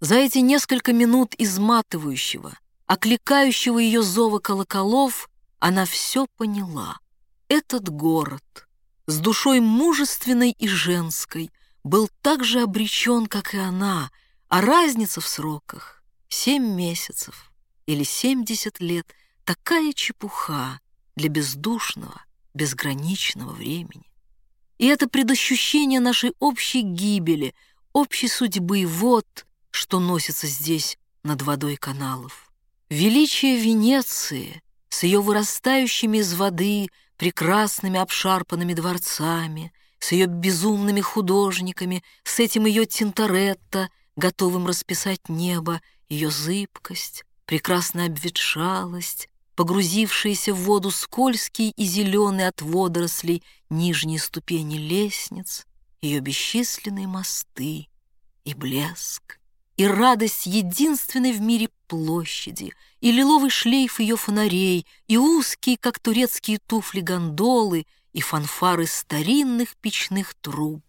За эти несколько минут изматывающего, окликающего ее зова колоколов, она все поняла. Этот город с душой мужественной и женской был так же обречен, как и она, а разница в сроках — семь месяцев или семьдесят лет — такая чепуха для бездушного, безграничного времени. И это предощущение нашей общей гибели, общей судьбы, вот что носится здесь над водой каналов. Величие Венеции с ее вырастающими из воды прекрасными обшарпанными дворцами, с ее безумными художниками, с этим ее Тинторетто, готовым расписать небо, ее зыбкость, прекрасная обветшалость, погрузившиеся в воду скользкие и зеленые от водорослей нижние ступени лестниц, ее бесчисленные мосты и блеск, и радость единственной в мире площади, и лиловый шлейф ее фонарей, и узкие, как турецкие туфли, гондолы, и фанфары старинных печных труб.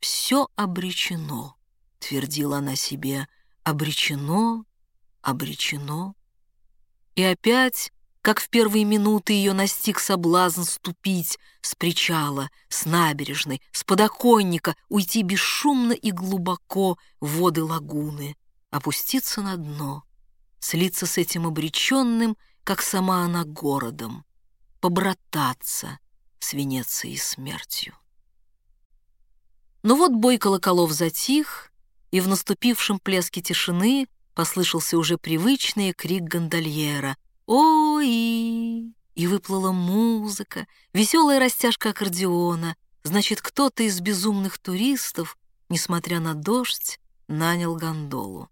Все обречено, твердила она себе, обречено, обречено. И опять как в первые минуты ее настиг соблазн ступить с причала, с набережной, с подоконника, уйти бесшумно и глубоко в воды лагуны, опуститься на дно, слиться с этим обреченным, как сама она, городом, побрататься с Венецией смертью. Но вот бой колоколов затих, и в наступившем плеске тишины послышался уже привычный крик гондольера Ой! И выплыла музыка, веселая растяжка аккордеона. Значит, кто-то из безумных туристов, несмотря на дождь, нанял гондолу.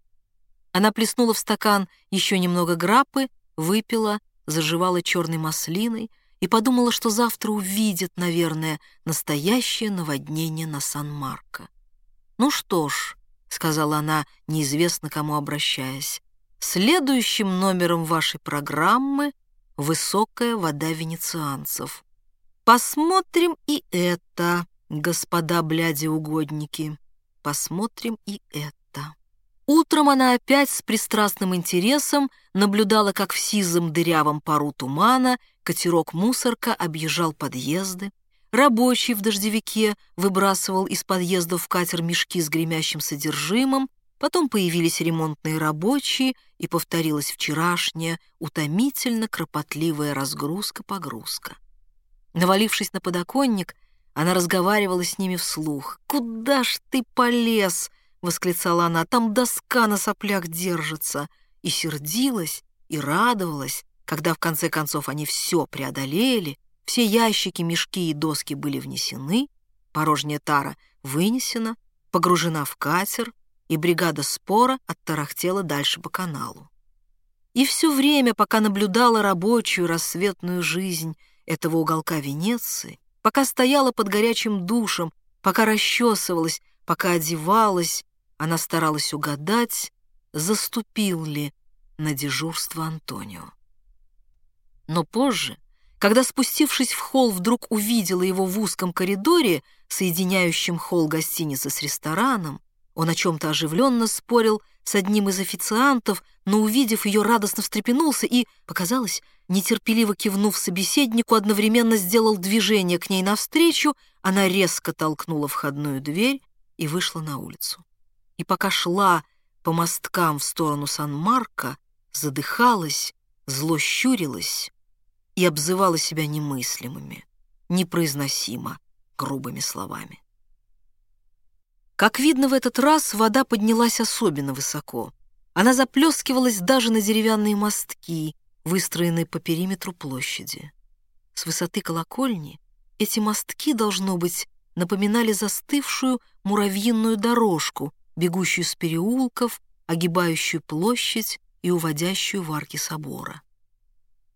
Она плеснула в стакан еще немного граппы, выпила, заживала черной маслиной и подумала, что завтра увидит, наверное, настоящее наводнение на Сан-Марко. «Ну что ж», — сказала она, неизвестно кому обращаясь, Следующим номером вашей программы «Высокая вода венецианцев». Посмотрим и это, господа бляди-угодники. Посмотрим и это. Утром она опять с пристрастным интересом наблюдала, как в сизом дырявом пару тумана катерок-мусорка объезжал подъезды, рабочий в дождевике выбрасывал из подъездов в катер мешки с гремящим содержимым, Потом появились ремонтные рабочие, и повторилась вчерашняя, утомительно кропотливая разгрузка-погрузка. Навалившись на подоконник, она разговаривала с ними вслух. «Куда ж ты полез?» — восклицала она. «Там доска на соплях держится». И сердилась, и радовалась, когда в конце концов они все преодолели, все ящики, мешки и доски были внесены, порожняя тара вынесена, погружена в катер — и бригада спора оттарахтела дальше по каналу. И все время, пока наблюдала рабочую рассветную жизнь этого уголка Венеции, пока стояла под горячим душем, пока расчесывалась, пока одевалась, она старалась угадать, заступил ли на дежурство Антонио. Но позже, когда, спустившись в холл, вдруг увидела его в узком коридоре, соединяющем холл гостиницы с рестораном, он о чем-то оживленно спорил с одним из официантов, но, увидев ее, радостно встрепенулся и, показалось, нетерпеливо кивнув собеседнику, одновременно сделал движение к ней навстречу, она резко толкнула входную дверь и вышла на улицу. И пока шла по мосткам в сторону Сан-Марко, задыхалась, зло щурилась и обзывала себя немыслимыми, непроизносимо грубыми словами. Как видно, в этот раз вода поднялась особенно высоко. Она заплескивалась даже на деревянные мостки, выстроенные по периметру площади. С высоты колокольни эти мостки, должно быть, напоминали застывшую муравьиную дорожку, бегущую с переулков, огибающую площадь и уводящую в арки собора.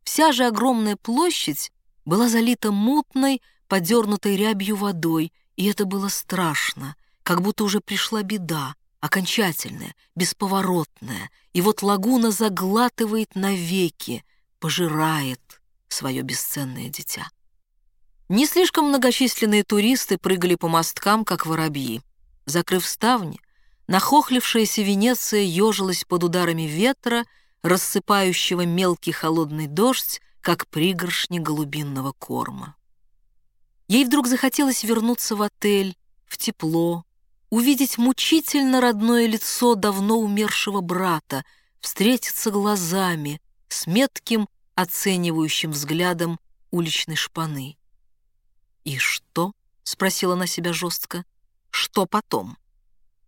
Вся же огромная площадь была залита мутной, подернутой рябью водой, и это было страшно — как будто уже пришла беда, окончательная, бесповоротная, и вот лагуна заглатывает навеки, пожирает свое бесценное дитя. Не слишком многочисленные туристы прыгали по мосткам, как воробьи. Закрыв ставни, нахохлившаяся Венеция ежилась под ударами ветра, рассыпающего мелкий холодный дождь, как пригоршни голубинного корма. Ей вдруг захотелось вернуться в отель, в тепло, увидеть мучительно родное лицо давно умершего брата, встретиться глазами с метким, оценивающим взглядом уличной шпаны. «И что?» — спросила она себя жестко. «Что потом?»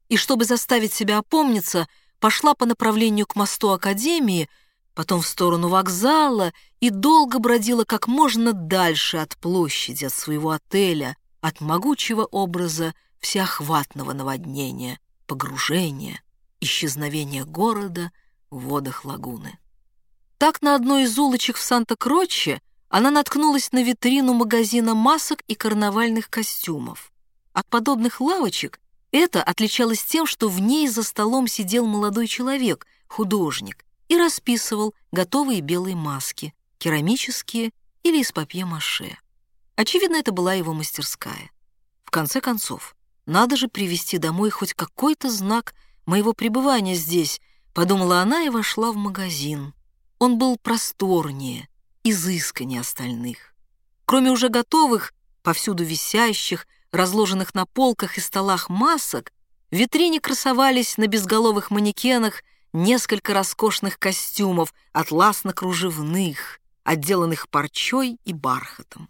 И чтобы заставить себя опомниться, пошла по направлению к мосту Академии, потом в сторону вокзала и долго бродила как можно дальше от площади, от своего отеля, от могучего образа всеохватного наводнения, погружения, исчезновения города в водах лагуны. Так на одной из улочек в Санта-Кроче она наткнулась на витрину магазина масок и карнавальных костюмов. От подобных лавочек это отличалось тем, что в ней за столом сидел молодой человек, художник, и расписывал готовые белые маски, керамические или из папье-маше. Очевидно, это была его мастерская. В конце концов, надо же привезти домой хоть какой-то знак моего пребывания здесь, подумала она и вошла в магазин. Он был просторнее, изысканнее остальных. Кроме уже готовых, повсюду висящих, разложенных на полках и столах масок, в витрине красовались на безголовых манекенах несколько роскошных костюмов, атласно-кружевных, отделанных парчой и бархатом.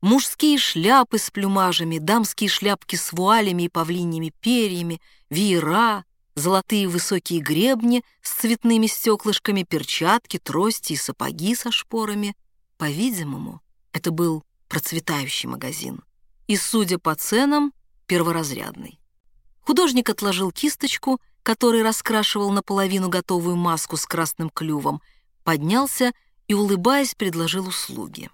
Мужские шляпы с плюмажами, дамские шляпки с вуалями и павлиньими перьями, веера, золотые высокие гребни с цветными стеклышками, перчатки, трости и сапоги со шпорами. По-видимому, это был процветающий магазин и, судя по ценам, перворазрядный. Художник отложил кисточку, который раскрашивал наполовину готовую маску с красным клювом, поднялся и, улыбаясь, предложил услуги.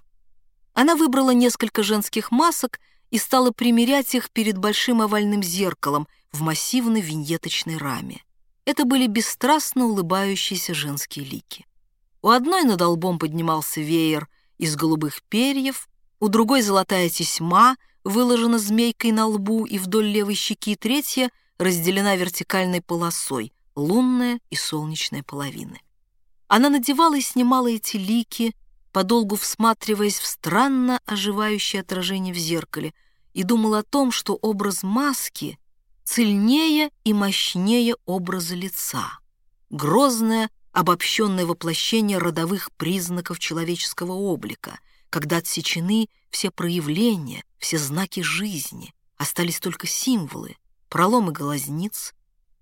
Она выбрала несколько женских масок и стала примерять их перед большим овальным зеркалом в массивной виньеточной раме. Это были бесстрастно улыбающиеся женские лики. У одной над лбом поднимался веер из голубых перьев, у другой золотая тесьма выложена змейкой на лбу и вдоль левой щеки, третья разделена вертикальной полосой, лунная и солнечная половины. Она надевала и снимала эти лики, подолгу всматриваясь в странно оживающее отражение в зеркале, и думала о том, что образ маски цельнее и мощнее образа лица, грозное обобщенное воплощение родовых признаков человеческого облика, когда отсечены все проявления, все знаки жизни, остались только символы, проломы глазниц,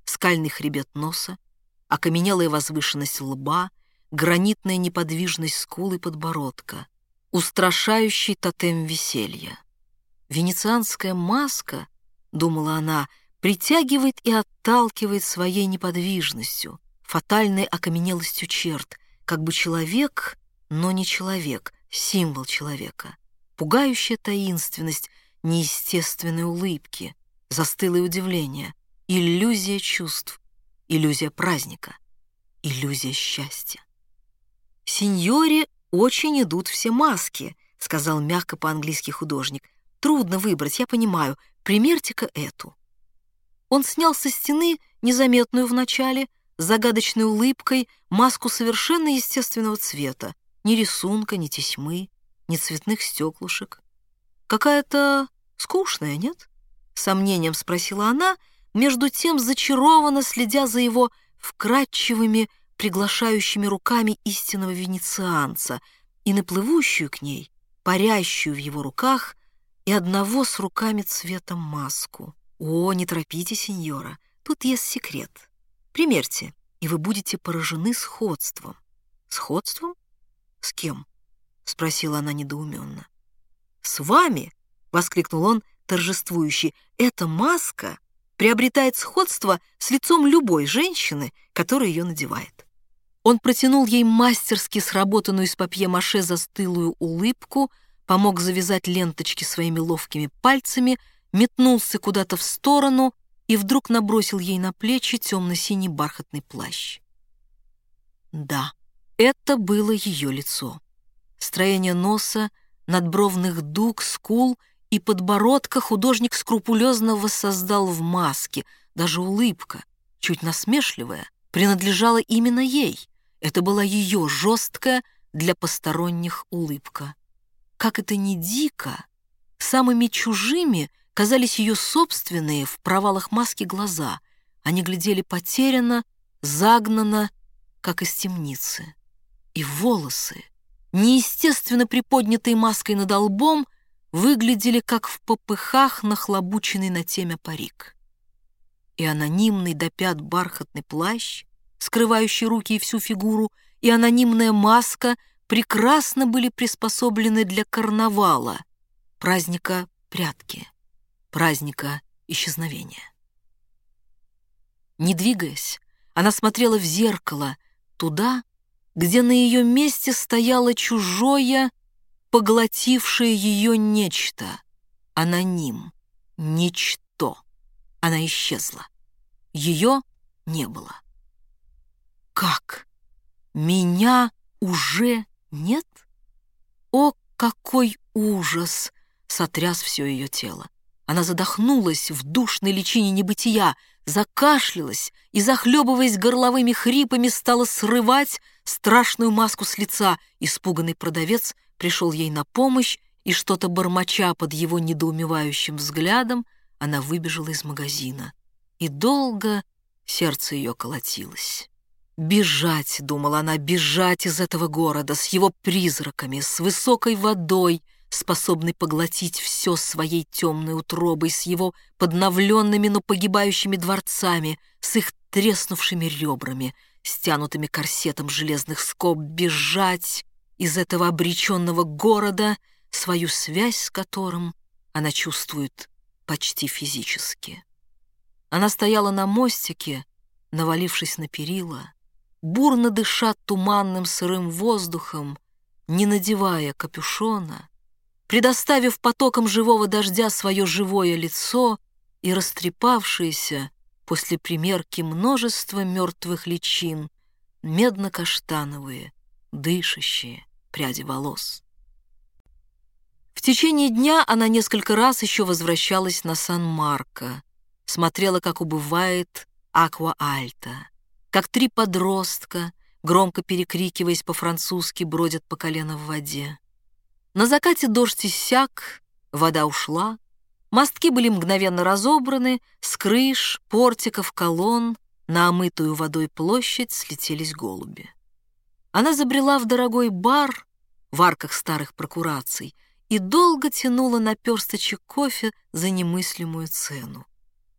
скальный хребет носа, окаменелая возвышенность лба, гранитная неподвижность скул и подбородка, устрашающий тотем веселья. Венецианская маска, думала она, притягивает и отталкивает своей неподвижностью, фатальной окаменелостью черт, как бы человек, но не человек, символ человека, пугающая таинственность неестественной улыбки, застылое удивление, иллюзия чувств, иллюзия праздника, иллюзия счастья. «Сеньоре очень идут все маски», — сказал мягко по-английски художник. «Трудно выбрать, я понимаю. Примерьте-ка эту». Он снял со стены, незаметную вначале, загадочной улыбкой, маску совершенно естественного цвета, ни рисунка, ни тесьмы, ни цветных стеклушек. Какая-то скучная, нет? Сомнением спросила она, между тем зачарованно следя за его вкрадчивыми, приглашающими руками истинного венецианца и наплывущую к ней, парящую в его руках и одного с руками цветом маску. О, не торопите, сеньора, тут есть секрет. Примерьте, и вы будете поражены сходством. Сходством? «С кем?» — спросила она недоуменно. «С вами!» — воскликнул он торжествующий. «Эта маска приобретает сходство с лицом любой женщины, которая ее надевает». Он протянул ей мастерски сработанную из папье-маше застылую улыбку, помог завязать ленточки своими ловкими пальцами, метнулся куда-то в сторону и вдруг набросил ей на плечи темно-синий бархатный плащ. Да, это было ее лицо. Строение носа, надбровных дуг, скул и подбородка художник скрупулезно воссоздал в маске, даже улыбка, чуть насмешливая, принадлежала именно ей. Это была ее жесткая для посторонних улыбка. Как это ни дико, самыми чужими казались ее собственные в провалах маски глаза. Они глядели потерянно, загнанно, как из темницы. И волосы, неестественно приподнятые маской над лбом, выглядели как в попыхах нахлобученный на темя парик. И анонимный до пят бархатный плащ, скрывающий руки и всю фигуру, и анонимная маска прекрасно были приспособлены для карнавала, праздника прятки, праздника исчезновения. Не двигаясь, она смотрела в зеркало, туда, где на ее месте стояло чужое, поглотившее ее нечто, аноним, ничто. Она исчезла. Ее не было. Как? Меня уже нет? О, какой ужас! Сотряс все ее тело. Она задохнулась в душной личине небытия, закашлялась и, захлебываясь горловыми хрипами, стала срывать страшную маску с лица. Испуганный продавец пришел ей на помощь, и что-то бормоча под его недоумевающим взглядом, она выбежала из магазина. И долго сердце ее колотилось. «Бежать», — думала она, — «бежать из этого города с его призраками, с высокой водой, способный поглотить все своей темной утробой, с его подновленными, но погибающими дворцами, с их треснувшими ребрами, стянутыми корсетом железных скоб, бежать из этого обреченного города, свою связь с которым она чувствует почти физически. Она стояла на мостике, навалившись на перила, бурно дыша туманным сырым воздухом, не надевая капюшона, предоставив потокам живого дождя свое живое лицо и растрепавшееся после примерки множества мертвых личин, медно-каштановые, дышащие пряди волос. В течение дня она несколько раз еще возвращалась на Сан-Марко, смотрела, как убывает Аква-Альта, как три подростка, громко перекрикиваясь по-французски, бродят по колено в воде. На закате дождь иссяк, вода ушла, мостки были мгновенно разобраны, с крыш, портиков, колонн на омытую водой площадь слетелись голуби. Она забрела в дорогой бар в арках старых прокураций и долго тянула на персточек кофе за немыслимую цену.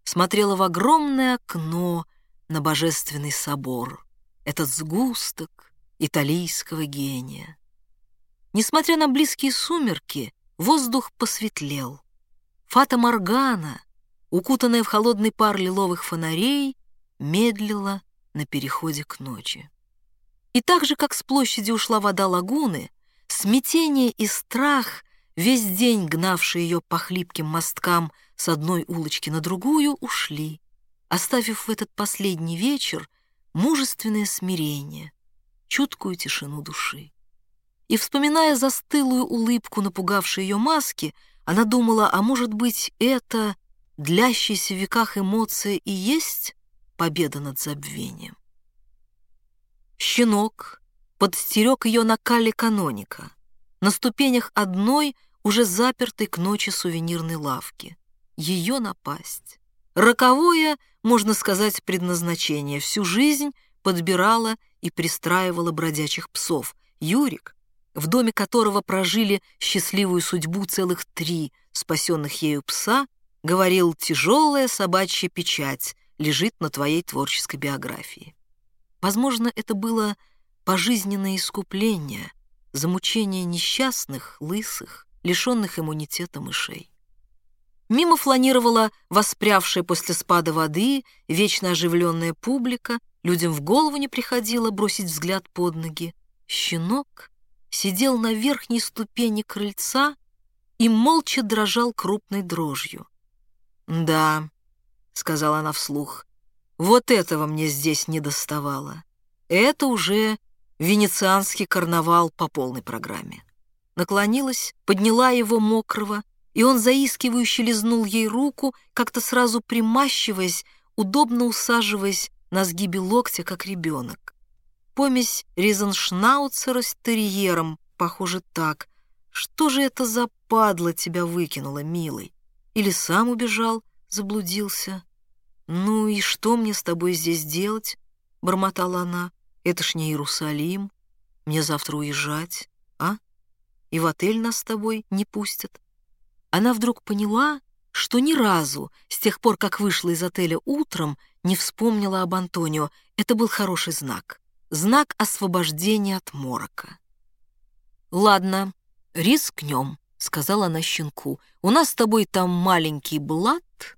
Смотрела в огромное окно на божественный собор, этот сгусток италийского гения. Несмотря на близкие сумерки, воздух посветлел. Фата Моргана, укутанная в холодный пар лиловых фонарей, медлила на переходе к ночи. И так же, как с площади ушла вода лагуны, смятение и страх, весь день гнавшие ее по хлипким мосткам с одной улочки на другую, ушли, оставив в этот последний вечер мужественное смирение, чуткую тишину души. И, вспоминая застылую улыбку, напугавшей ее маски, она думала, а может быть, это, длящаяся в веках эмоция, и есть победа над забвением. Щенок подстерег ее на кале каноника, на ступенях одной, уже запертой к ночи сувенирной лавки. Ее напасть. Роковое, можно сказать, предназначение. Всю жизнь подбирала и пристраивала бродячих псов. Юрик в доме которого прожили счастливую судьбу целых три спасенных ею пса, говорил «тяжелая собачья печать лежит на твоей творческой биографии». Возможно, это было пожизненное искупление за мучение несчастных, лысых, лишенных иммунитета мышей. Мимо фланировала воспрявшая после спада воды вечно оживленная публика, людям в голову не приходило бросить взгляд под ноги. Щенок сидел на верхней ступени крыльца и молча дрожал крупной дрожью. «Да», — сказала она вслух, — «вот этого мне здесь не доставало. Это уже венецианский карнавал по полной программе». Наклонилась, подняла его мокрого, и он заискивающе лизнул ей руку, как-то сразу примащиваясь, удобно усаживаясь на сгибе локтя, как ребенок. Помесь Ризеншнауцера с терьером, похоже, так. Что же это за падла тебя выкинула, милый? Или сам убежал, заблудился? Ну и что мне с тобой здесь делать? Бормотала она. Это ж не Иерусалим. Мне завтра уезжать, а? И в отель нас с тобой не пустят. Она вдруг поняла, что ни разу с тех пор, как вышла из отеля утром, не вспомнила об Антонио. Это был хороший знак. Знак освобождения от морока. «Ладно, рискнем», — сказала она щенку. «У нас с тобой там маленький блат,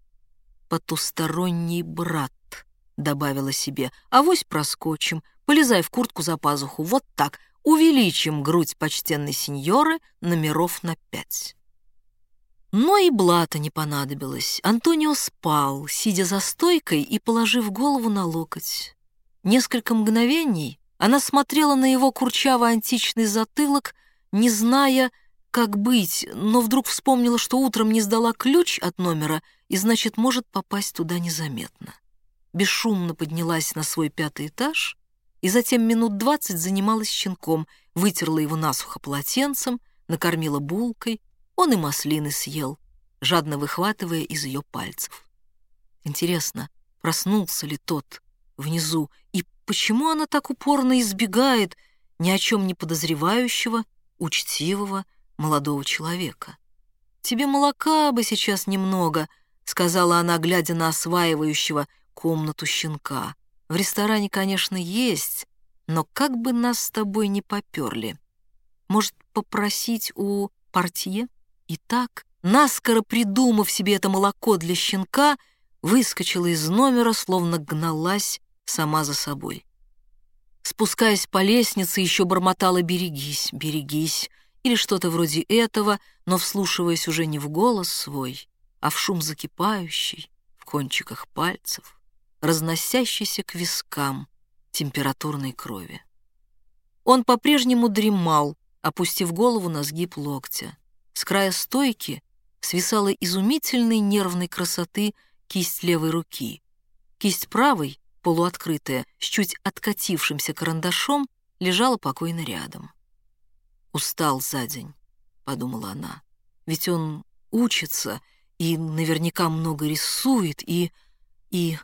потусторонний брат», — добавила себе. «Авось проскочим, полезай в куртку за пазуху, вот так, увеличим грудь почтенной сеньоры номеров на пять». Но и блата не понадобилось. Антонио спал, сидя за стойкой и положив голову на локоть. Несколько мгновений она смотрела на его курчаво-античный затылок, не зная, как быть, но вдруг вспомнила, что утром не сдала ключ от номера и, значит, может попасть туда незаметно. Бесшумно поднялась на свой пятый этаж и затем минут двадцать занималась щенком, вытерла его насухо полотенцем, накормила булкой, он и маслины съел, жадно выхватывая из ее пальцев. Интересно, проснулся ли тот внизу, и почему она так упорно избегает ни о чем не подозревающего, учтивого молодого человека? «Тебе молока бы сейчас немного», — сказала она, глядя на осваивающего комнату щенка. «В ресторане, конечно, есть, но как бы нас с тобой не поперли. Может, попросить у портье?» И так, наскоро придумав себе это молоко для щенка, выскочила из номера, словно гналась сама за собой. Спускаясь по лестнице, еще бормотала «берегись, берегись» или что-то вроде этого, но вслушиваясь уже не в голос свой, а в шум закипающий, в кончиках пальцев, разносящийся к вискам температурной крови. Он по-прежнему дремал, опустив голову на сгиб локтя. С края стойки свисала изумительной нервной красоты кисть левой руки. Кисть правой, полуоткрытая, с чуть откатившимся карандашом, лежала покойно рядом. «Устал за день», — подумала она, — «ведь он учится и наверняка много рисует, и... и...»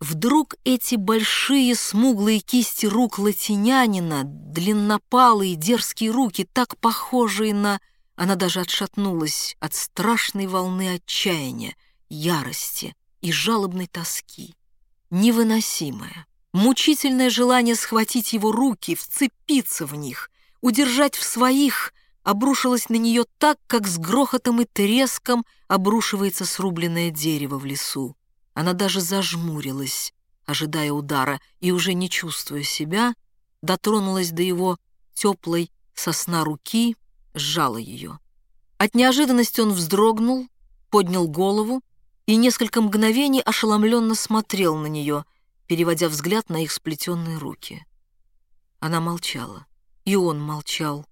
Вдруг эти большие смуглые кисти рук латинянина, длиннопалые дерзкие руки, так похожие на она даже отшатнулась от страшной волны отчаяния, ярости и жалобной тоски. Невыносимое, мучительное желание схватить его руки, вцепиться в них, удержать в своих, обрушилось на нее так, как с грохотом и треском обрушивается срубленное дерево в лесу. Она даже зажмурилась, ожидая удара, и уже не чувствуя себя, дотронулась до его теплой сосна руки, сжала ее. От неожиданности он вздрогнул, поднял голову и несколько мгновений ошеломленно смотрел на нее, переводя взгляд на их сплетенные руки. Она молчала, и он молчал,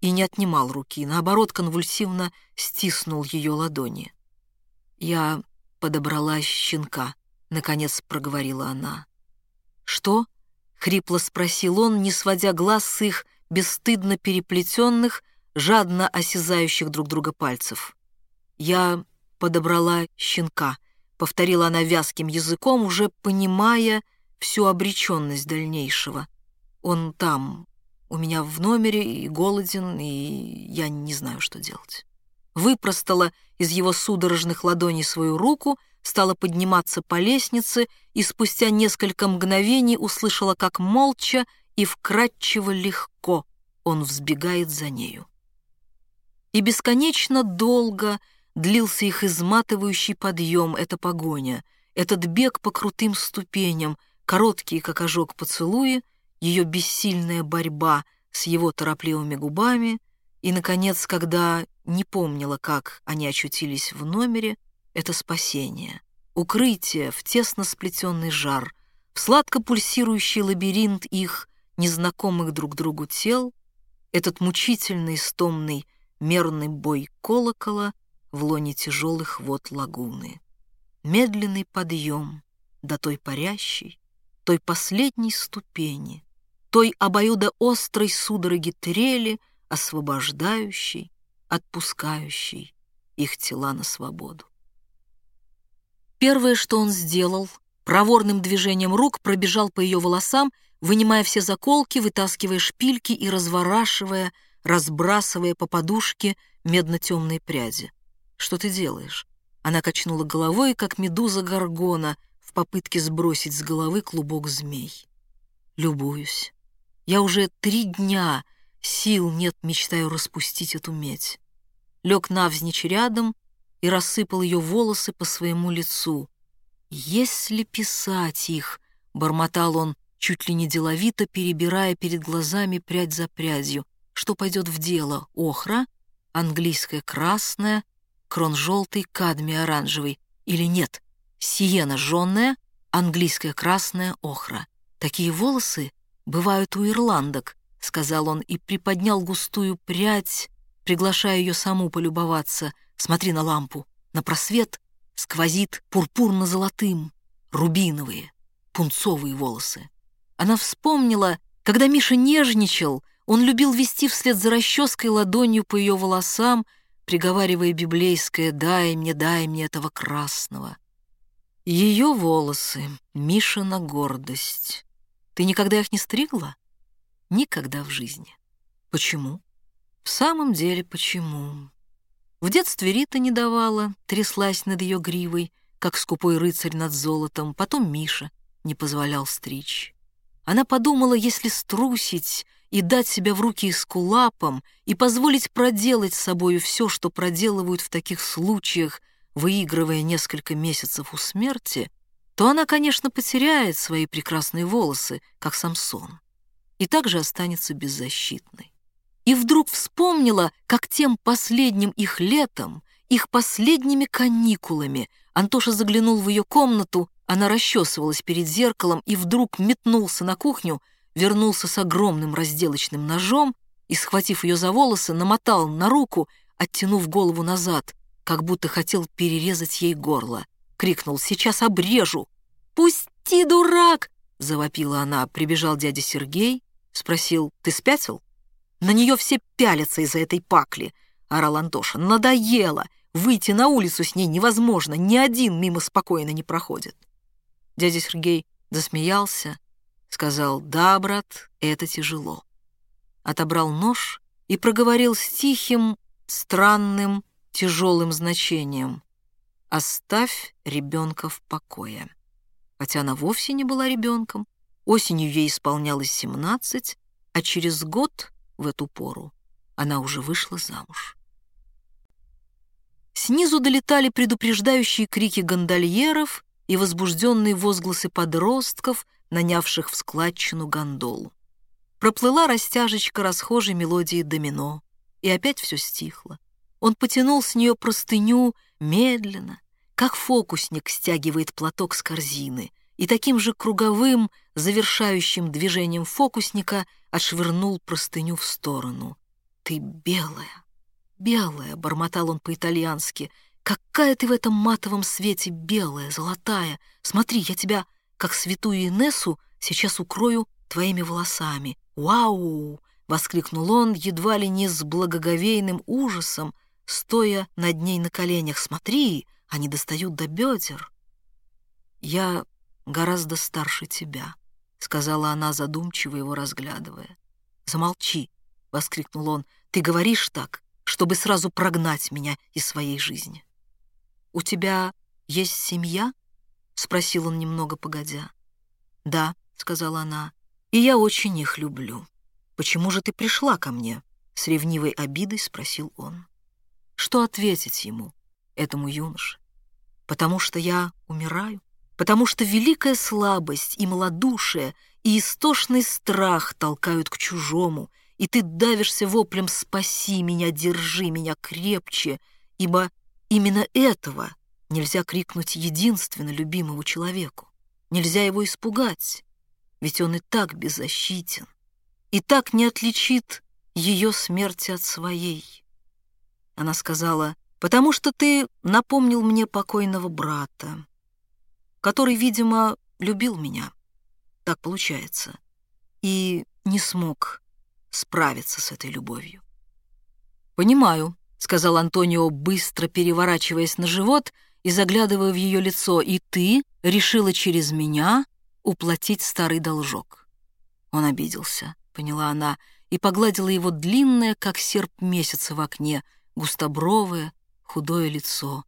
и не отнимал руки, наоборот, конвульсивно стиснул ее ладони. «Я подобрала щенка», — наконец проговорила она. «Что?» — хрипло спросил он, не сводя глаз с их бесстыдно переплетенных, жадно осязающих друг друга пальцев. «Я подобрала щенка», — повторила она вязким языком, уже понимая всю обреченность дальнейшего. «Он там, у меня в номере, и голоден, и я не знаю, что делать». Выпростала из его судорожных ладоней свою руку, стала подниматься по лестнице и спустя несколько мгновений услышала, как молча и вкрадчиво легко он взбегает за нею и бесконечно долго длился их изматывающий подъем, эта погоня, этот бег по крутым ступеням, короткие, как ожог, поцелуи, ее бессильная борьба с его торопливыми губами, и, наконец, когда не помнила, как они очутились в номере, это спасение, укрытие в тесно сплетенный жар, в сладко пульсирующий лабиринт их, незнакомых друг другу тел, этот мучительный, стомный, мерный бой колокола в лоне тяжелых вод лагуны. Медленный подъем до той парящей, той последней ступени, той обоюдоострой судороги трели, освобождающей, отпускающей их тела на свободу. Первое, что он сделал, проворным движением рук пробежал по ее волосам, вынимая все заколки, вытаскивая шпильки и разворашивая, разбрасывая по подушке медно-темные пряди. «Что ты делаешь?» Она качнула головой, как медуза горгона, в попытке сбросить с головы клубок змей. «Любуюсь. Я уже три дня, сил нет, мечтаю распустить эту медь». Лег навзничь рядом и рассыпал ее волосы по своему лицу. «Если писать их», — бормотал он, чуть ли не деловито, перебирая перед глазами прядь за прядью, что пойдет в дело, охра, английская красная, крон желтый, кадмий оранжевый, или нет, сиена жженная, английская красная охра. Такие волосы бывают у ирландок, сказал он и приподнял густую прядь, приглашая ее саму полюбоваться. Смотри на лампу, на просвет сквозит пурпурно-золотым, рубиновые, пунцовые волосы. Она вспомнила, когда Миша нежничал, он любил вести вслед за расческой ладонью по ее волосам, приговаривая библейское «дай мне, дай мне этого красного». Ее волосы, Мишина гордость. Ты никогда их не стригла? Никогда в жизни. Почему? В самом деле, почему? В детстве Рита не давала, тряслась над ее гривой, как скупой рыцарь над золотом, потом Миша не позволял стричь. Она подумала, если струсить, и дать себя в руки эскулапам, и позволить проделать с собою все, что проделывают в таких случаях, выигрывая несколько месяцев у смерти, то она, конечно, потеряет свои прекрасные волосы, как Самсон, и также останется беззащитной. И вдруг вспомнила, как тем последним их летом, их последними каникулами Антоша заглянул в ее комнату, она расчесывалась перед зеркалом и вдруг метнулся на кухню, вернулся с огромным разделочным ножом и, схватив ее за волосы, намотал на руку, оттянув голову назад, как будто хотел перерезать ей горло. Крикнул «Сейчас обрежу!» «Пусти, дурак!» — завопила она. Прибежал дядя Сергей, спросил «Ты спятил?» «На нее все пялятся из-за этой пакли!» — орал Антоша. «Надоело! Выйти на улицу с ней невозможно, ни один мимо спокойно не проходит!» Дядя Сергей засмеялся, Сказал, да, брат, это тяжело. Отобрал нож и проговорил с тихим, странным, тяжелым значением. Оставь ребенка в покое. Хотя она вовсе не была ребенком. Осенью ей исполнялось семнадцать, а через год, в эту пору, она уже вышла замуж. Снизу долетали предупреждающие крики гондольеров и возбужденные возгласы подростков, нанявших в складчину гондолу. Проплыла растяжечка расхожей мелодии домино, и опять все стихло. Он потянул с нее простыню медленно, как фокусник стягивает платок с корзины, и таким же круговым, завершающим движением фокусника отшвырнул простыню в сторону. «Ты белая, белая», — бормотал он по-итальянски, — «какая ты в этом матовом свете белая, золотая! Смотри, я тебя как святую Инессу сейчас укрою твоими волосами. Вау!» — воскликнул он, едва ли не с благоговейным ужасом, стоя над ней на коленях. «Смотри, они достают до бедер». «Я гораздо старше тебя», — сказала она, задумчиво его разглядывая. «Замолчи», — воскликнул он, — «ты говоришь так, чтобы сразу прогнать меня из своей жизни». «У тебя есть семья?» — спросил он немного погодя. «Да», — сказала она, — «и я очень их люблю. Почему же ты пришла ко мне?» — с ревнивой обидой спросил он. Что ответить ему, этому юноше? Потому что я умираю? Потому что великая слабость и малодушие и истошный страх толкают к чужому, и ты давишься воплем «спаси меня, держи меня крепче», ибо именно этого Нельзя крикнуть единственно любимому человеку. Нельзя его испугать, ведь он и так беззащитен, и так не отличит ее смерти от своей. Она сказала, «Потому что ты напомнил мне покойного брата, который, видимо, любил меня. так получается, и не смог справиться с этой любовью. «Понимаю», — сказал Антонио, быстро переворачиваясь на живот и заглядывая в ее лицо, «и ты решила через меня уплатить старый должок». Он обиделся, поняла она, и погладила его длинное, как серп месяца в окне, густобровое, худое лицо.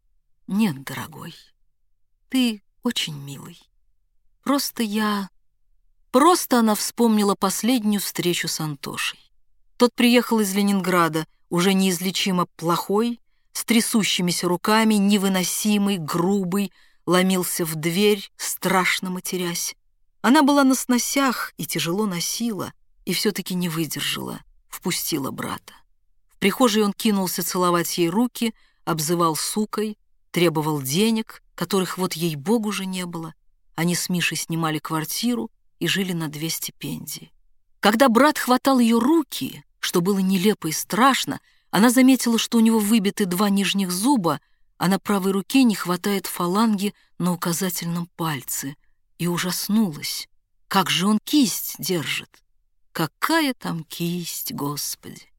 «Нет, дорогой, ты очень милый. Просто я...» Просто она вспомнила последнюю встречу с Антошей. Тот приехал из Ленинграда, уже неизлечимо плохой, с трясущимися руками, невыносимый, грубый, ломился в дверь, страшно матерясь. Она была на сносях и тяжело носила, и все-таки не выдержала, впустила брата. В прихожей он кинулся целовать ей руки, обзывал сукой, требовал денег, которых вот ей-богу же не было. Они с Мишей снимали квартиру и жили на две стипендии. Когда брат хватал ее руки, что было нелепо и страшно, она заметила, что у него выбиты два нижних зуба, а на правой руке не хватает фаланги на указательном пальце, и ужаснулась. Как же он кисть держит? Какая там кисть, Господи!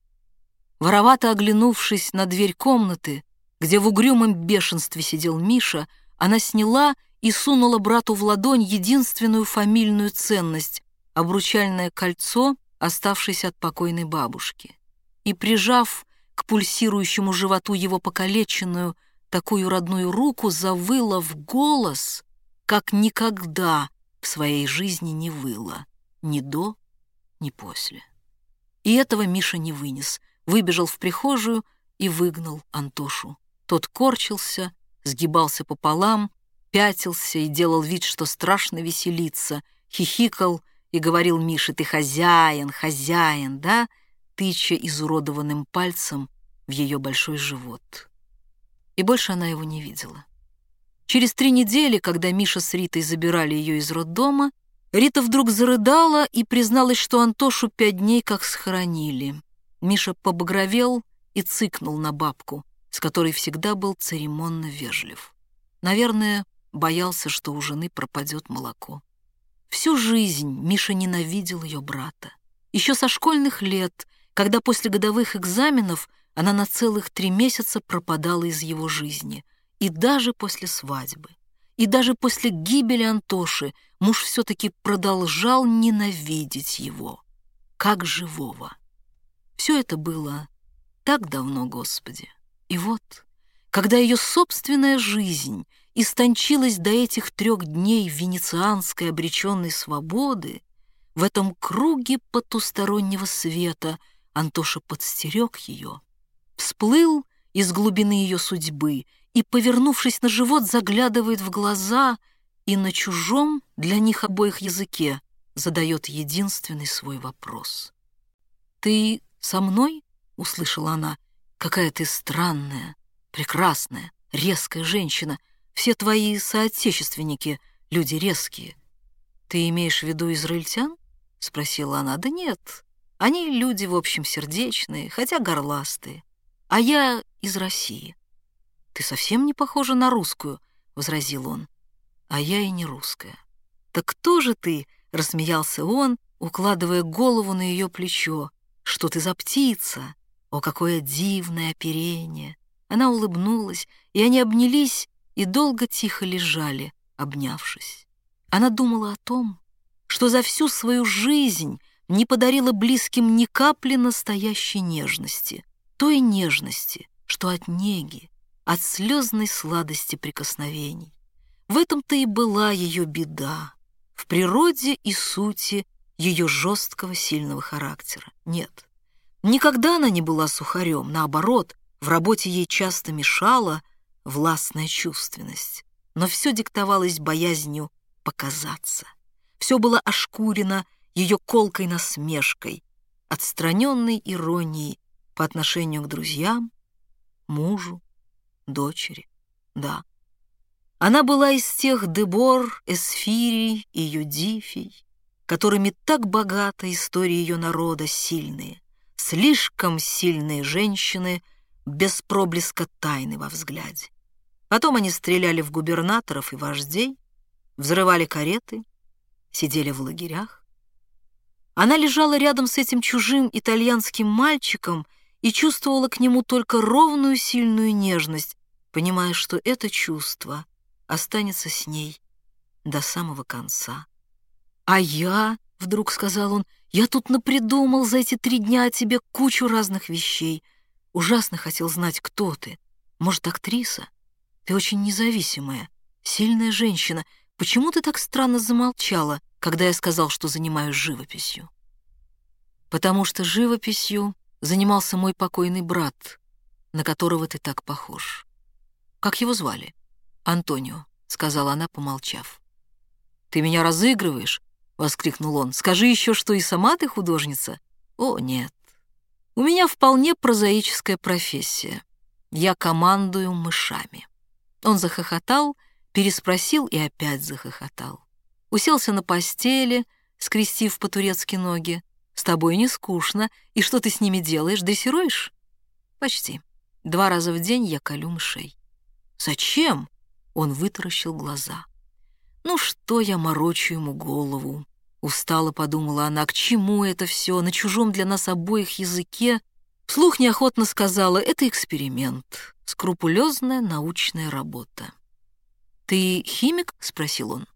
Воровато оглянувшись на дверь комнаты, где в угрюмом бешенстве сидел Миша, она сняла и сунула брату в ладонь единственную фамильную ценность — обручальное кольцо, оставшееся от покойной бабушки. И, прижав к пульсирующему животу его покалеченную, такую родную руку, завыла в голос, как никогда в своей жизни не выла, ни до, ни после. И этого Миша не вынес, выбежал в прихожую и выгнал Антошу. Тот корчился, сгибался пополам, пятился и делал вид, что страшно веселится, хихикал и говорил Мише, «Ты хозяин, хозяин, да?» Тыча изуродованным пальцем в ее большой живот. И больше она его не видела. Через три недели, когда Миша с Ритой забирали ее из роддома, Рита вдруг зарыдала и призналась, что Антошу пять дней как схоронили. Миша побагровел и цыкнул на бабку, с которой всегда был церемонно вежлив. Наверное, боялся, что у жены пропадет молоко. Всю жизнь Миша ненавидел ее брата. Еще со школьных лет, когда после годовых экзаменов она на целых три месяца пропадала из его жизни, и даже после свадьбы. И даже после гибели Антоши муж все-таки продолжал ненавидеть его, как живого. Все это было так давно, Господи. И вот, когда ее собственная жизнь истончилась до этих трех дней венецианской обреченной свободы, в этом круге потустороннего света Антоша подстерег ее, всплыл из глубины ее судьбы и, повернувшись на живот, заглядывает в глаза и на чужом для них обоих языке задает единственный свой вопрос. «Ты со мной?» — услышала она. «Какая ты странная, прекрасная, резкая женщина. Все твои соотечественники — люди резкие». «Ты имеешь в виду израильтян?» — спросила она. «Да нет, они люди, в общем, сердечные, хотя горластые. А я из России». «Ты совсем не похожа на русскую», — возразил он. «А я и не русская». «Так кто же ты?» — рассмеялся он, укладывая голову на ее плечо. «Что ты за птица? О, какое дивное оперение!» Она улыбнулась, и они обнялись и долго тихо лежали, обнявшись. Она думала о том, что за всю свою жизнь не подарила близким ни капли настоящей нежности, той нежности, что от неги, от слезной сладости прикосновений. В этом-то и была ее беда, в природе и сути ее жесткого сильного характера. Нет, никогда она не была сухарем, наоборот, в работе ей часто мешала властная чувственность, но все диктовалось боязнью показаться. Все было ошкурено ее колкой насмешкой, отстраненной иронией по отношению к друзьям, мужу, дочери, да. Она была из тех Дебор, Эсфирий и Юдифий, которыми так богата история ее народа сильные, слишком сильные женщины без проблеска тайны во взгляде. Потом они стреляли в губернаторов и вождей, взрывали кареты, сидели в лагерях. Она лежала рядом с этим чужим итальянским мальчиком и чувствовала к нему только ровную сильную нежность, понимая, что это чувство останется с ней до самого конца. «А я», — вдруг сказал он, — «я тут напридумал за эти три дня о тебе кучу разных вещей. Ужасно хотел знать, кто ты. Может, актриса? Ты очень независимая, сильная женщина. Почему ты так странно замолчала, когда я сказал, что занимаюсь живописью?» «Потому что живописью занимался мой покойный брат, на которого ты так похож. Как его звали?» «Антонио», — сказала она, помолчав. «Ты меня разыгрываешь?» — воскликнул он. «Скажи еще, что и сама ты художница?» «О, нет. У меня вполне прозаическая профессия. Я командую мышами». Он захохотал, переспросил и опять захохотал. Уселся на постели, скрестив по-турецки ноги. «С тобой не скучно. И что ты с ними делаешь? Дрессируешь?» «Почти. Два раза в день я колю мышей». «Зачем?» Он вытаращил глаза. «Ну что я морочу ему голову?» Устало подумала она, к чему это все, на чужом для нас обоих языке. Вслух неохотно сказала, это эксперимент, скрупулезная научная работа. «Ты химик?» — спросил он.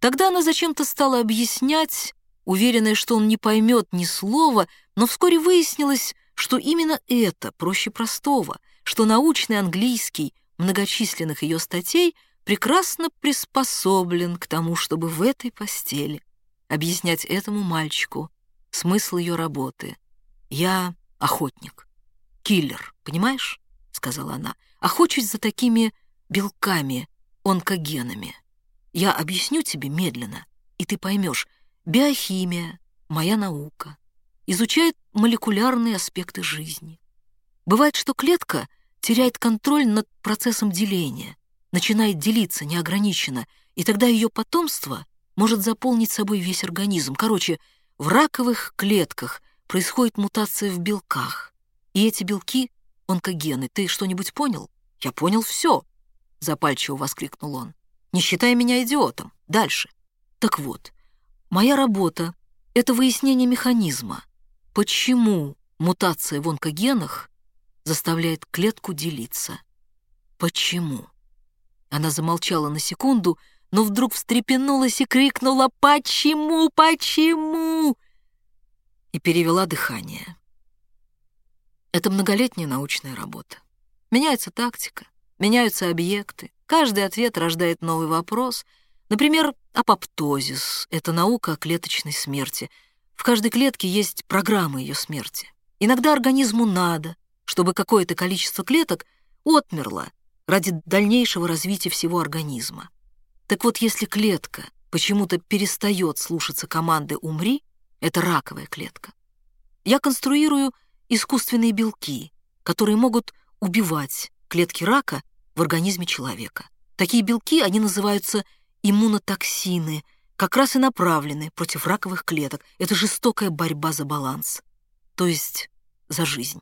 Тогда она зачем-то стала объяснять, уверенная, что он не поймет ни слова, но вскоре выяснилось, что именно это проще простого, что научный английский многочисленных ее статей прекрасно приспособлен к тому, чтобы в этой постели объяснять этому мальчику смысл ее работы. «Я охотник, киллер, понимаешь?» — сказала она. «Охочусь за такими белками, онкогенами. Я объясню тебе медленно, и ты поймешь. Биохимия — моя наука. Изучает молекулярные аспекты жизни. Бывает, что клетка теряет контроль над процессом деления, начинает делиться неограниченно, и тогда ее потомство может заполнить собой весь организм. Короче, в раковых клетках происходит мутация в белках, и эти белки — онкогены. Ты что-нибудь понял? Я понял все, — запальчиво воскликнул он. Не считай меня идиотом. Дальше. Так вот, моя работа — это выяснение механизма. Почему мутация в онкогенах заставляет клетку делиться. Почему? Она замолчала на секунду, но вдруг встрепенулась и крикнула «Почему? Почему?» и перевела дыхание. Это многолетняя научная работа. Меняется тактика, меняются объекты. Каждый ответ рождает новый вопрос. Например, апоптозис — это наука о клеточной смерти. В каждой клетке есть программа ее смерти. Иногда организму надо, чтобы какое-то количество клеток отмерло ради дальнейшего развития всего организма. Так вот, если клетка почему-то перестает слушаться команды «умри», это раковая клетка. Я конструирую искусственные белки, которые могут убивать клетки рака в организме человека. Такие белки, они называются иммунотоксины, как раз и направлены против раковых клеток. Это жестокая борьба за баланс, то есть за жизнь.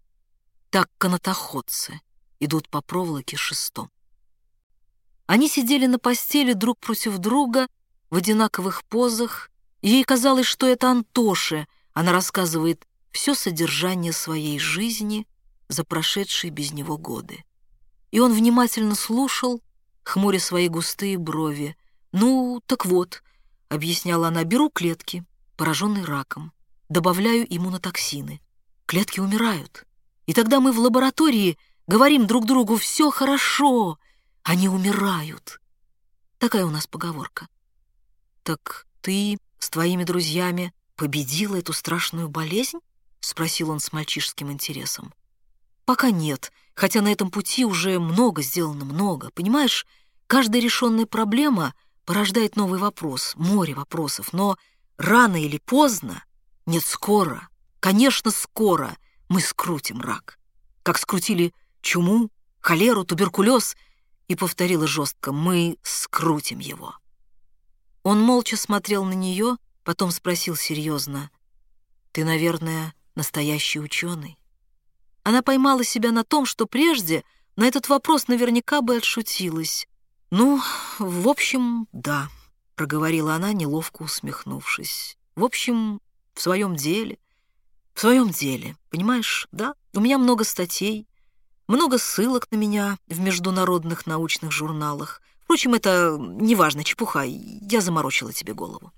Так канатоходцы идут по проволоке шестом. Они сидели на постели друг против друга в одинаковых позах. Ей казалось, что это Антоше. Она рассказывает все содержание своей жизни за прошедшие без него годы. И он внимательно слушал, хмуря свои густые брови. «Ну, так вот», — объясняла она, — «беру клетки, пораженные раком, добавляю иммунотоксины. Клетки умирают. И тогда мы в лаборатории говорим друг другу «все хорошо», они умирают. Такая у нас поговорка. «Так ты с твоими друзьями победила эту страшную болезнь?» — спросил он с мальчишеским интересом. «Пока нет, хотя на этом пути уже много сделано, много. Понимаешь, каждая решенная проблема порождает новый вопрос, море вопросов, но рано или поздно, нет, скоро, конечно, скоро мы скрутим рак. Как скрутили чуму, холеру, туберкулез, и повторила жестко «Мы скрутим его». Он молча смотрел на нее, потом спросил серьезно «Ты, наверное, настоящий ученый?» Она поймала себя на том, что прежде на этот вопрос наверняка бы отшутилась. «Ну, в общем, да». проговорила она, неловко усмехнувшись. «В общем, в своем деле. В своем деле, понимаешь, да? У меня много статей, много ссылок на меня в международных научных журналах. Впрочем, это неважно, чепуха, я заморочила тебе голову».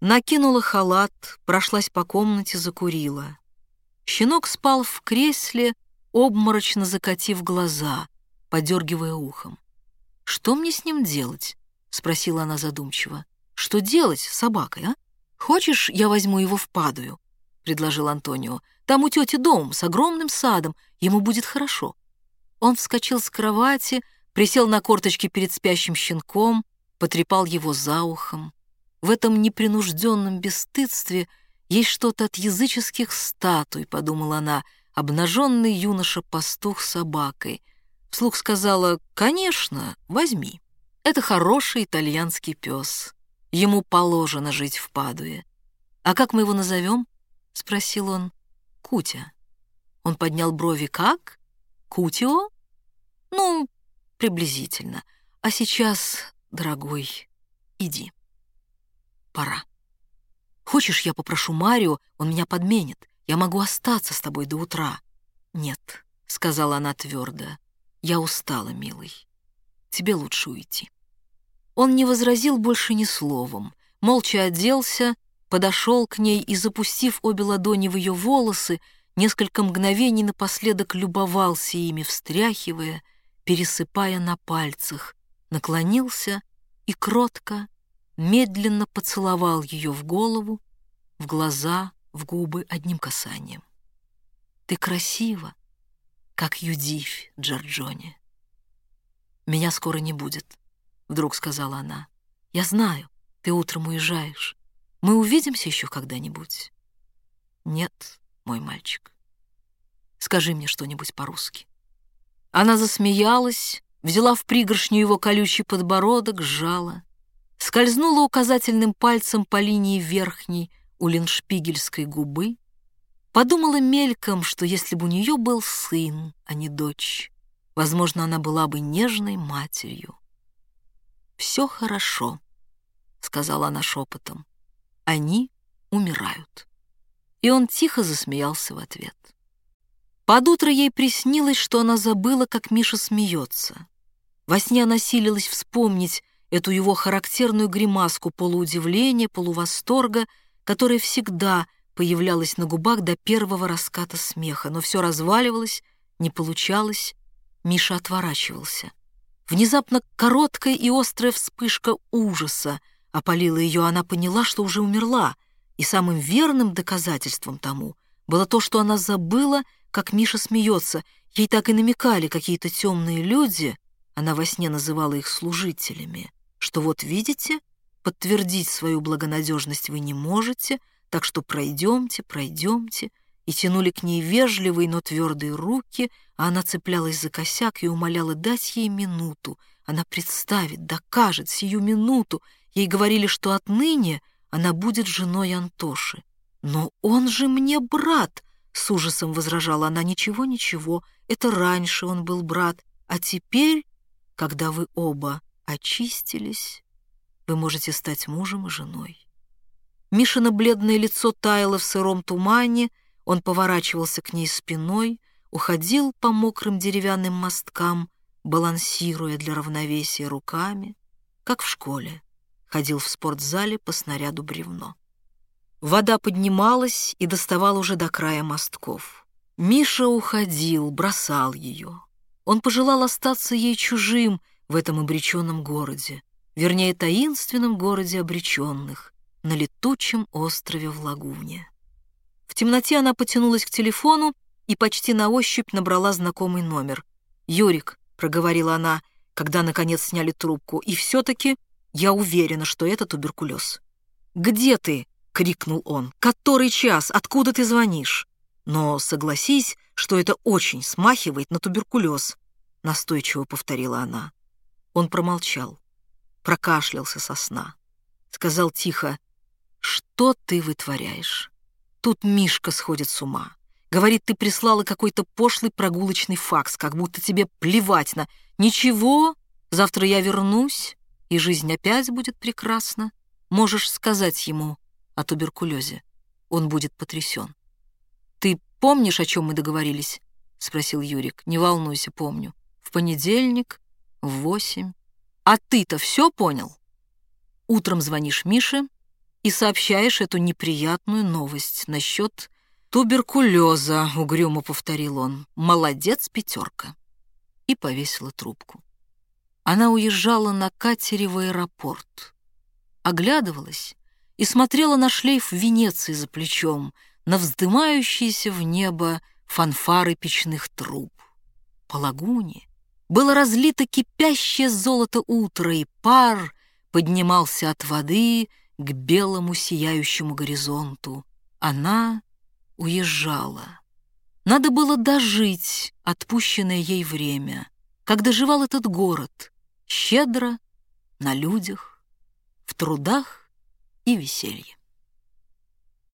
Накинула халат, прошлась по комнате, закурила. Щенок спал в кресле, обморочно закатив глаза, подергивая ухом. «Что мне с ним делать?» — спросила она задумчиво. «Что делать с собакой, а? Хочешь, я возьму его в Падую?» — предложил Антонио. «Там у тети дом с огромным садом, ему будет хорошо». Он вскочил с кровати, присел на корточки перед спящим щенком, потрепал его за ухом. В этом непринужденном бесстыдстве есть что-то от языческих статуй, подумала она, обнаженный юноша-пастух с собакой. Вслух сказала, конечно, возьми. Это хороший итальянский пес. Ему положено жить в Падуе. А как мы его назовем? Спросил он. Кутя. Он поднял брови. Как? Кутио? Ну, приблизительно. А сейчас, дорогой, иди пора. Хочешь, я попрошу Марио, он меня подменит. Я могу остаться с тобой до утра. Нет, — сказала она твердо. Я устала, милый. Тебе лучше уйти. Он не возразил больше ни словом, молча оделся, подошел к ней и, запустив обе ладони в ее волосы, несколько мгновений напоследок любовался ими, встряхивая, пересыпая на пальцах, наклонился и кротко, медленно поцеловал ее в голову, в глаза, в губы одним касанием. «Ты красива, как Юдивь, Джорджоне». «Меня скоро не будет», — вдруг сказала она. «Я знаю, ты утром уезжаешь. Мы увидимся еще когда-нибудь?» «Нет, мой мальчик. Скажи мне что-нибудь по-русски». Она засмеялась, взяла в пригоршню его колючий подбородок, сжала скользнула указательным пальцем по линии верхней у леншпигельской губы, подумала мельком, что если бы у нее был сын, а не дочь, возможно, она была бы нежной матерью. «Все хорошо», — сказала она шепотом. «Они умирают». И он тихо засмеялся в ответ. Под утро ей приснилось, что она забыла, как Миша смеется. Во сне она силилась вспомнить, эту его характерную гримаску полуудивления, полувосторга, которая всегда появлялась на губах до первого раската смеха, но все разваливалось, не получалось, Миша отворачивался. Внезапно короткая и острая вспышка ужаса опалила ее, она поняла, что уже умерла, и самым верным доказательством тому было то, что она забыла, как Миша смеется, ей так и намекали какие-то темные люди, она во сне называла их служителями, что вот видите, подтвердить свою благонадежность вы не можете, так что пройдемте, пройдемте, и тянули к ней вежливые, но твердые руки, а она цеплялась за косяк и умоляла дать ей минуту. Она представит, докажет сию минуту. Ей говорили, что отныне она будет женой Антоши. «Но он же мне брат!» — с ужасом возражала она. «Ничего, ничего, это раньше он был брат, а теперь, когда вы оба очистились, вы можете стать мужем и женой. Мишина бледное лицо таяло в сыром тумане, он поворачивался к ней спиной, уходил по мокрым деревянным мосткам, балансируя для равновесия руками, как в школе, ходил в спортзале по снаряду бревно. Вода поднималась и доставала уже до края мостков. Миша уходил, бросал ее. Он пожелал остаться ей чужим — в этом обреченном городе, вернее, таинственном городе обреченных, на летучем острове в Лагуне. В темноте она потянулась к телефону и почти на ощупь набрала знакомый номер. «Юрик», — проговорила она, когда, наконец, сняли трубку, «и все-таки я уверена, что это туберкулез». «Где ты?» — крикнул он. «Который час? Откуда ты звонишь?» «Но согласись, что это очень смахивает на туберкулез», — настойчиво повторила она. Он промолчал, прокашлялся со сна. Сказал тихо, «Что ты вытворяешь? Тут Мишка сходит с ума. Говорит, ты прислала какой-то пошлый прогулочный факс, как будто тебе плевать на... Ничего, завтра я вернусь, и жизнь опять будет прекрасна. Можешь сказать ему о туберкулезе. Он будет потрясен. «Ты помнишь, о чем мы договорились?» — спросил Юрик. «Не волнуйся, помню. В понедельник в восемь. А ты-то все понял?» Утром звонишь Мише и сообщаешь эту неприятную новость насчет туберкулеза, угрюмо повторил он. «Молодец, пятерка!» И повесила трубку. Она уезжала на катере в аэропорт, оглядывалась и смотрела на шлейф Венеции за плечом, на вздымающиеся в небо фанфары печных труб. По лагуне было разлито кипящее золото утра, и пар поднимался от воды к белому сияющему горизонту. Она уезжала. Надо было дожить отпущенное ей время, как доживал этот город, щедро, на людях, в трудах и веселье.